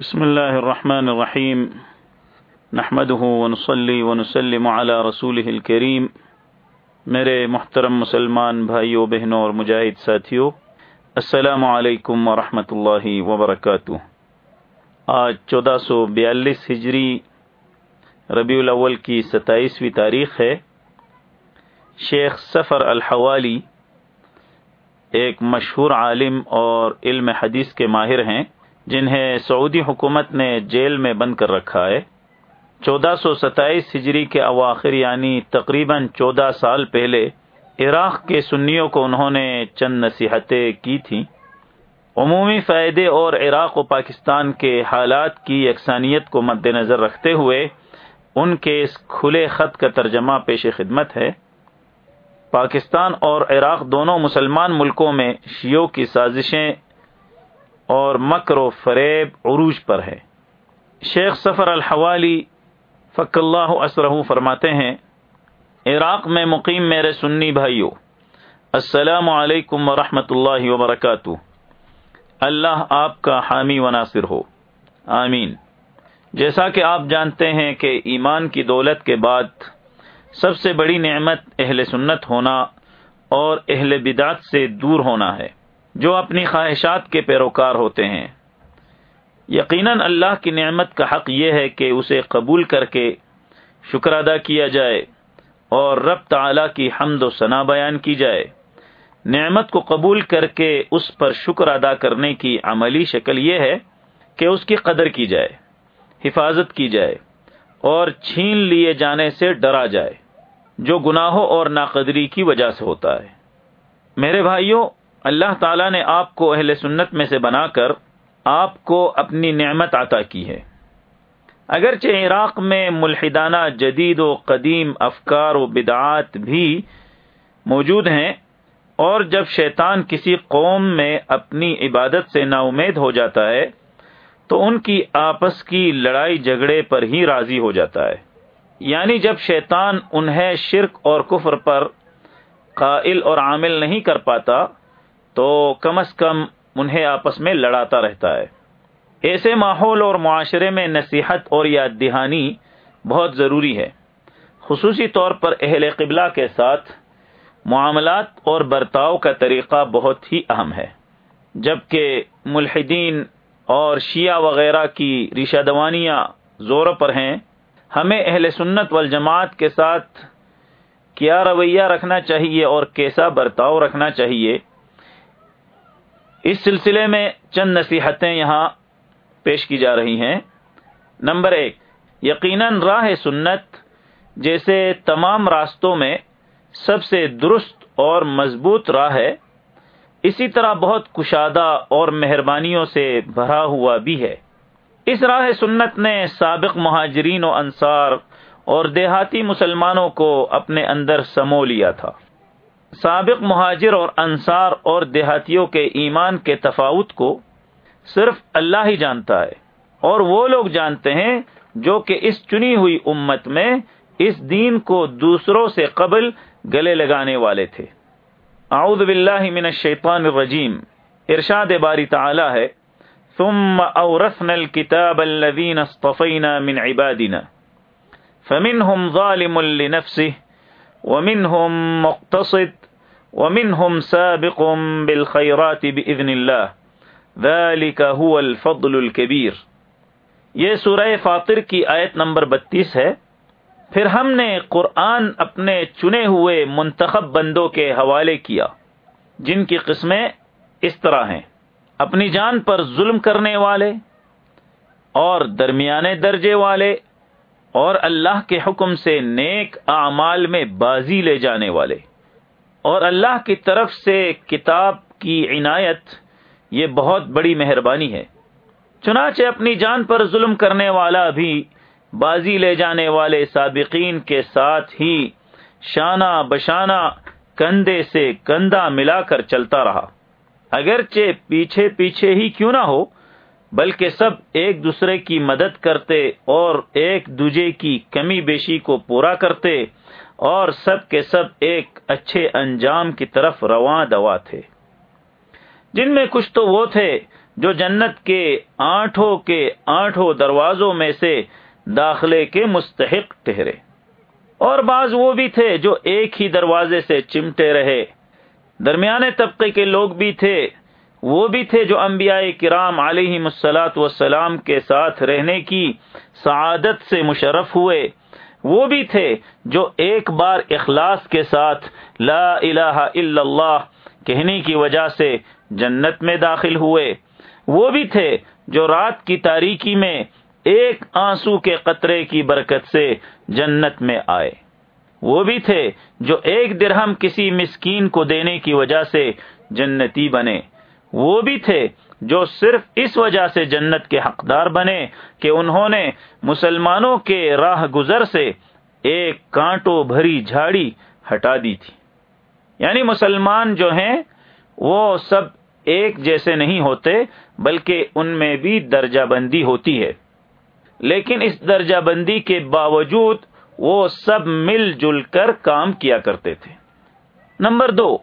بسم الله الرحمن الرحيم. نحمده ونصلي ونسلم على رسوله الكريم. میرے محترم مسلمان بھائیوں بہنوں اور مجاہد ساتھیوں السلام علیکم ورحمۃ اللہ وبرکاتہ۔ آج چودہ سو بیالیس ہجری، ربیع الاول کی ستائیسویں تاریخ ہے۔ شیخ سفر الحوالی ایک مشہور عالم اور علم حدیث کے ماہر ہیں۔ جنہیں سعودی حکومت نے جیل میں بند کر رکھا ہے۔ چودہ سو ستائیس ہجری کے اواخر یعنی تقریباً چودہ سال پہلے، عراق کے سنیوں کو انہوں نے چند نصیحتیں کی تھیں۔ عمومی فائدے اور عراق و پاکستان کے حالات کی یکسانیت کو مد نظر رکھتے ہوئے، ان کے اس کھلے خط کا ترجمہ پیش خدمت ہے۔ پاکستان اور عراق دونوں مسلمان ملکوں میں شیعوں کی سازشیں اور مکر و فریب عروج پر ہے۔ شیخ سفر الحوالی فق اللہ اسرہ فرماتے ہیں، عراق میں مقیم میرے سنی بھائیوں السلام علیکم ورحمۃ اللہ وبرکاتہ۔ اللہ آپ کا حامی و ناصر ہو۔ آمین۔ جیسا کہ آپ جانتے ہیں کہ ایمان کی دولت کے بعد سب سے بڑی نعمت اہل سنت ہونا اور اہل بدعت سے دور ہونا ہے۔ جو اپنی خواہشات کے پیروکار ہوتے ہیں۔ یقیناً اللہ کی نعمت کا حق یہ ہے کہ اسے قبول کر کے شکر ادا کیا جائے اور رب تعلی کی حمد و ثنا بیان کی جائے۔ نعمت کو قبول کر کے اس پر شکر ادا کرنے کی عملی شکل یہ ہے کہ اس کی قدر کی جائے، حفاظت کی جائے اور چھین لیے جانے سے ڈرا جائے، جو گناہوں اور ناقدری کی وجہ سے ہوتا ہے۔ میرے بھائیوں اللہ تعالیٰ نے آپ کو اہل سنت میں سے بنا کر آپ کو اپنی نعمت عطا کی ہے۔ اگرچہ عراق میں ملحدانہ جدید و قدیم افکار و بدعات بھی موجود ہیں، اور جب شیطان کسی قوم میں اپنی عبادت سے نا امید ہو جاتا ہے، تو ان کی آپس کی لڑائی جھگڑے پر ہی راضی ہو جاتا ہے۔ یعنی جب شیطان انہیں شرک اور کفر پر قائل اور عامل نہیں کر پاتا تو کم از کم انہیں آپس میں لڑاتا رہتا ہے۔ ایسے ماحول اور معاشرے میں نصیحت اور یاد دہانی بہت ضروری ہے۔ خصوصی طور پر اہل قبلہ کے ساتھ معاملات اور برتاؤ کا طریقہ بہت ہی اہم ہے۔ جبکہ ملحدین اور شیعہ وغیرہ کی ریشہ دوانیاں زور پر ہیں، ہمیں اہل سنت والجماعت کے ساتھ کیا رویہ رکھنا چاہیے اور کیسا برتاؤ رکھنا چاہیے؟ اس سلسلے میں چند نصیحتیں یہاں پیش کی جا رہی ہیں۔ نمبر ایک، یقیناً راہ سنت جیسے تمام راستوں میں سب سے درست اور مضبوط راہ ہے، اسی طرح بہت کشادہ اور مہربانیوں سے بھرا ہوا بھی ہے۔ اس راہ سنت نے سابق مہاجرین و انصار اور دیہاتی مسلمانوں کو اپنے اندر سمو لیا تھا۔ سابق مہاجر اور انصار اور دیہاتیوں کے ایمان کے تفاوت کو صرف اللہ ہی جانتا ہے، اور وہ لوگ جانتے ہیں جو کہ اس چنی ہوئی امت میں اس دین کو دوسروں سے قبل گلے لگانے والے تھے۔ اعوذ باللہ من الشیطان الرجیم۔ ارشاد باری تعالی ہے، ثم اورثنا الكتاب الذين اصطفينا من عبادنا، فمنهم ظالم لنفسه ومنهم مقتصد ومنهم سابق بالخيرات بإذن الله. ذلك هو الفضل الكبير. یہ سورہ فاطر کی آیت نمبر بتیس ہے۔ پھر ہم نے قرآن اپنے چنے ہوئے منتخب بندوں کے حوالے کیا، جن کی قسمیں اس طرح ہیں۔ اپنی جان پر ظلم کرنے والے اور درمیانے درجے والے اور اللہ کے حکم سے نیک اعمال میں بازی لے جانے والے۔ اور اللہ کی طرف سے کتاب کی عنایت، یہ بہت بڑی مہربانی ہے۔ چنانچہ اپنی جان پر ظلم کرنے والا بھی بازی لے جانے والے سابقین کے ساتھ ہی شانہ بشانہ کندھے سے کندھا ملا کر چلتا رہا۔ اگرچہ پیچھے پیچھے ہی کیوں نہ ہو بلکہ سب ایک دوسرے کی مدد کرتے اور ایک دوجے کی کمی بیشی کو پورا کرتے اور سب کے سب ایک اچھے انجام کی طرف رواں دوا تھے۔ جن میں کچھ تو وہ تھے جو جنت کے آٹھوں کے آٹھوں دروازوں میں سے داخلے کے مستحق ٹھہرے۔ اور بعض وہ بھی تھے جو ایک ہی دروازے سے چمٹے رہے۔ درمیانے طبقے کے لوگ بھی تھے وہ بھی تھے جو انبیاء کرام علیہ مسلاط وسلام کے ساتھ رہنے کی سعادت سے مشرف ہوئے۔ وہ بھی تھے جو ایک بار اخلاص کے ساتھ لا الہ الا اللہ کہنے کی وجہ سے جنت میں داخل ہوئے۔ وہ بھی تھے جو رات کی تاریکی میں ایک آنسو کے قطرے کی برکت سے جنت میں آئے۔ وہ بھی تھے جو ایک درہم کسی مسکین کو دینے کی وجہ سے جنتی بنے۔ وہ بھی تھے جو صرف اس وجہ سے جنت کے حقدار بنے کہ انہوں نے مسلمانوں کے راہ گزر سے ایک کانٹوں بھری جھاڑی ہٹا دی تھی۔ یعنی مسلمان جو ہیں، وہ سب ایک جیسے نہیں ہوتے، بلکہ ان میں بھی درجہ بندی ہوتی ہے۔ لیکن اس درجہ بندی کے باوجود وہ سب مل جل کر کام کیا کرتے تھے۔ نمبر دو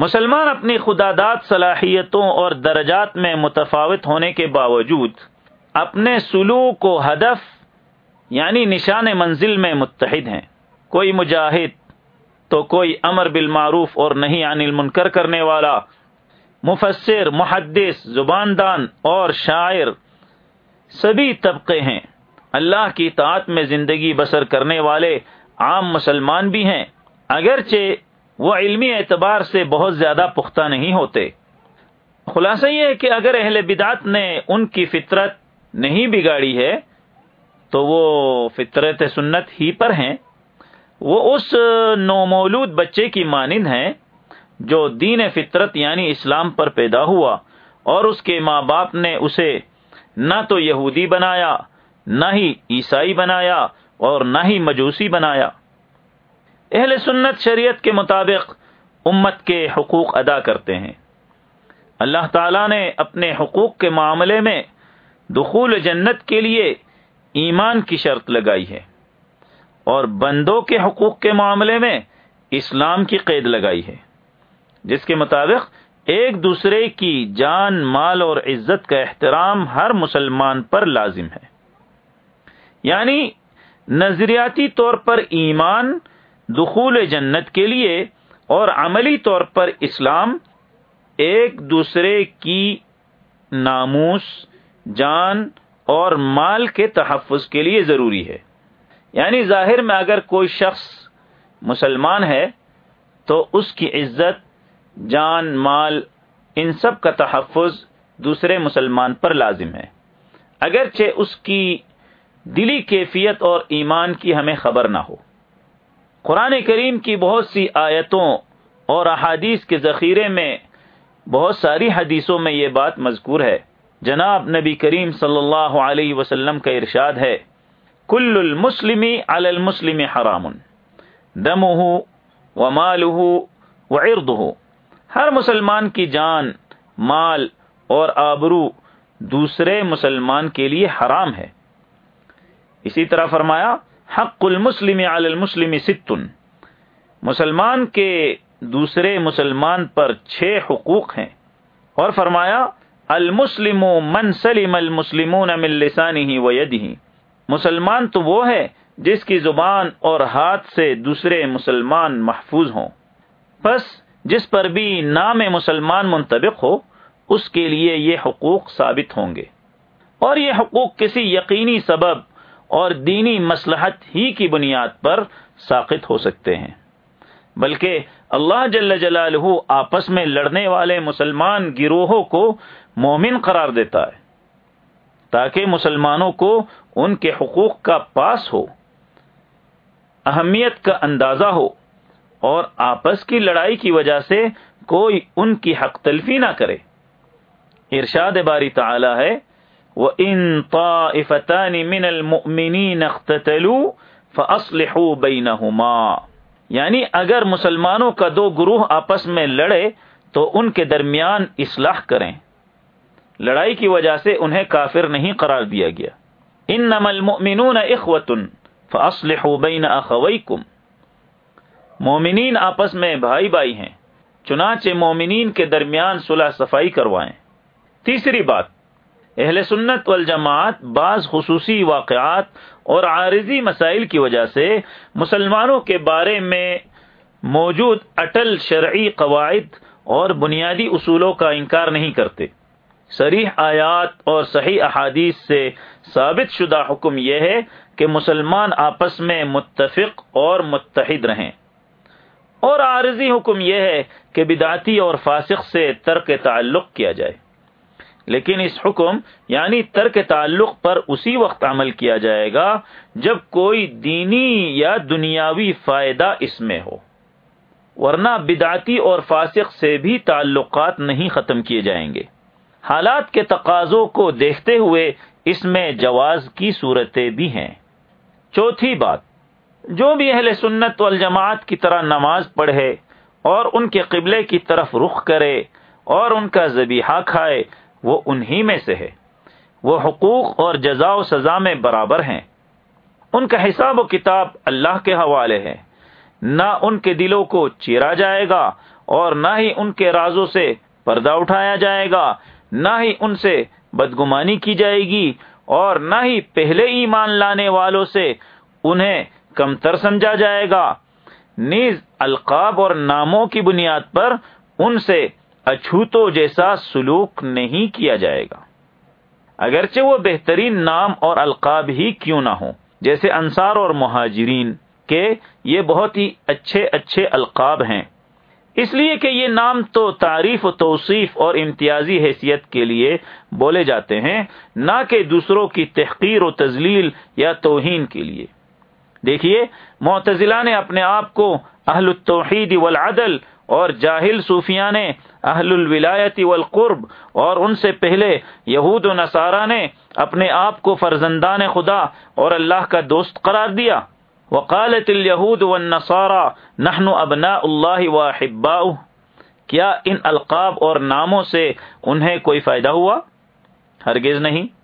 مسلمان اپنی خداداد صلاحیتوں اور درجات میں متفاوت ہونے کے باوجود اپنے سلوک و ہدف یعنی نشان منزل میں متحد ہیں۔ کوئی مجاہد تو کوئی امر بالمعروف اور نہیں عن المنکر کرنے والا، مفسر، محدث، زباندان اور شاعر، سبھی طبقے ہیں۔ اللہ کی طاعت میں زندگی بسر کرنے والے عام مسلمان بھی ہیں۔ اگرچہ وہ علمی اعتبار سے بہت زیادہ پختہ نہیں ہوتے۔ خلاصہ یہ ہے کہ اگر اہل بدات نے ان کی فطرت نہیں بگاڑی ہے، تو وہ فطرت سنت ہی پر ہیں۔ وہ اس نومولود بچے کی مانند ہیں جو دین فطرت یعنی اسلام پر پیدا ہوا اور اس کے ماں باپ نے اسے نہ تو یہودی بنایا، نہ ہی عیسائی بنایا اور نہ ہی مجوسی بنایا۔ اہل سنت شریعت کے مطابق امت کے حقوق ادا کرتے ہیں۔ اللہ تعالی نے اپنے حقوق کے معاملے میں دخول جنت کے لیے ایمان کی شرط لگائی ہے اور بندوں کے حقوق کے معاملے میں اسلام کی قید لگائی ہے، جس کے مطابق ایک دوسرے کی جان، مال اور عزت کا احترام ہر مسلمان پر لازم ہے۔ یعنی نظریاتی طور پر ایمان دخول جنت کے لیے اور عملی طور پر اسلام ایک دوسرے کی ناموس، جان اور مال کے تحفظ کے لیے ضروری ہے۔ یعنی ظاہر میں اگر کوئی شخص مسلمان ہے تو اس کی عزت، جان، مال، ان سب کا تحفظ دوسرے مسلمان پر لازم ہے۔ اگرچہ اس کی دلی کیفیت اور ایمان کی ہمیں خبر نہ ہو۔ قرآن کریم کی بہت سی آیتوں اور احادیث کے ذخیرے میں بہت ساری حدیثوں میں یہ بات مذکور ہے۔ جناب نبی کریم صلی اللہ علیہ وسلم کا ارشاد ہے، کل المسلم علی المسلم حرام، دمه وماله وعرضه ہر مسلمان کی جان، مال اور آبرو دوسرے مسلمان کے لیے حرام ہے۔ اسی طرح فرمایا حق المسلم علی المسلم ستن۔ مسلمان کے دوسرے مسلمان پر چھ حقوق ہیں۔ اور فرمایا، المسلم من سلم المسلمون من لسانه ويده مسلمان تو وہ ہے جس کی زبان اور ہاتھ سے دوسرے مسلمان محفوظ ہوں۔ بس جس پر بھی نام مسلمان منطبق ہو، اس کے لیے یہ حقوق ثابت ہوں گے۔ اور یہ حقوق کسی یقینی سبب اور دینی مسلحت ہی کی بنیاد پر ساقط ہو سکتے ہیں۔ بلکہ اللہ جل جلالہ آپس میں لڑنے والے مسلمان گروہوں کو مومن قرار دیتا ہے، تاکہ مسلمانوں کو ان کے حقوق کا پاس ہو، اہمیت کا اندازہ ہو، اور آپس کی لڑائی کی وجہ سے کوئی ان کی حق تلفی نہ کرے۔ ارشاد باری تعالی ہے وَإِن طَائِفَتَانِ مِنَ الْمُؤْمِنِينَ اخْتَتَلُوا فَأَصْلِحُوا بَيْنَهُمَا۔ یعنی اگر مسلمانوں کا دو گروہ آپس میں لڑے تو ان کے درمیان اصلاح کریں۔ لڑائی کی وجہ سے انہیں کافر نہیں قرار دیا گیا۔ انما المؤمنون اخوة فاصلحوا بین اخویکم مومنین آپس میں بھائی بھائی ہیں، چنانچہ مومنین کے درمیان صلح صفائی کروائیں۔ تیسری بات اہل سنت والجماعت بعض خصوصی واقعات اور عارضی مسائل کی وجہ سے مسلمانوں کے بارے میں موجود اٹل شرعی قواعد اور بنیادی اصولوں کا انکار نہیں کرتے۔ سریح آیات اور صحیح احادیث سے ثابت شدہ حکم یہ ہے کہ مسلمان آپس میں متفق اور متحد رہیں۔ اور عارضی حکم یہ ہے کہ بداتی اور فاسق سے ترک تعلق کیا جائے۔ لیکن اس حکم یعنی ترک تعلق پر اسی وقت عمل کیا جائے گا جب کوئی دینی یا دنیاوی فائدہ اس میں ہو۔ ورنہ بدعتی اور فاسق سے بھی تعلقات نہیں ختم کیے جائیں گے۔ حالات کے تقاضوں کو دیکھتے ہوئے اس میں جواز کی صورتیں بھی ہیں۔ چوتھی بات، جو بھی اہل سنت والجماعت کی طرح نماز پڑھے اور ان کے قبلے کی طرف رخ کرے اور ان کا ذبیحہ کھائے وہ انہی میں سے ہے۔ وہ حقوق اور جزا و سزا میں برابر ہیں۔ ان کا حساب و کتاب اللہ کے حوالے ہے۔ نہ ان کے دلوں کو چیرا جائے گا اور نہ ہی ان کے رازوں سے پردہ اٹھایا جائے گا۔ نہ ہی ان سے بدگمانی کی جائے گی اور نہ ہی پہلے ایمان لانے والوں سے انہیں کمتر سمجھا جائے گا۔ نیز القاب اور ناموں کی بنیاد پر ان سے اچھوتو جیسا سلوک نہیں کیا جائے گا۔ اگرچہ وہ بہترین نام اور القاب ہی کیوں نہ ہوں، جیسے انصار اور مہاجرین کے یہ بہت ہی اچھے اچھے القاب ہیں۔ اس لیے کہ یہ نام تو تعریف و توصیف اور امتیازی حیثیت کے لیے بولے جاتے ہیں، نہ کہ دوسروں کی تحقیر و تزلیل یا توہین کے لیے۔ دیکھیے، معتزلہ نے اپنے آپ کو اہل التوحید والعدل اور جاہل صوفیہ نے، اہل الولایتی والقرب، اور ان سے پہلے یہود و نصارہ نے اپنے آپ کو فرزندان خدا اور اللہ کا دوست قرار دیا۔ وقالت الیہود والنصارى، نحن ابناء اللہ واحباؤه کیا ان القاب اور ناموں سے انہیں کوئی فائدہ ہوا؟ ہرگز نہیں۔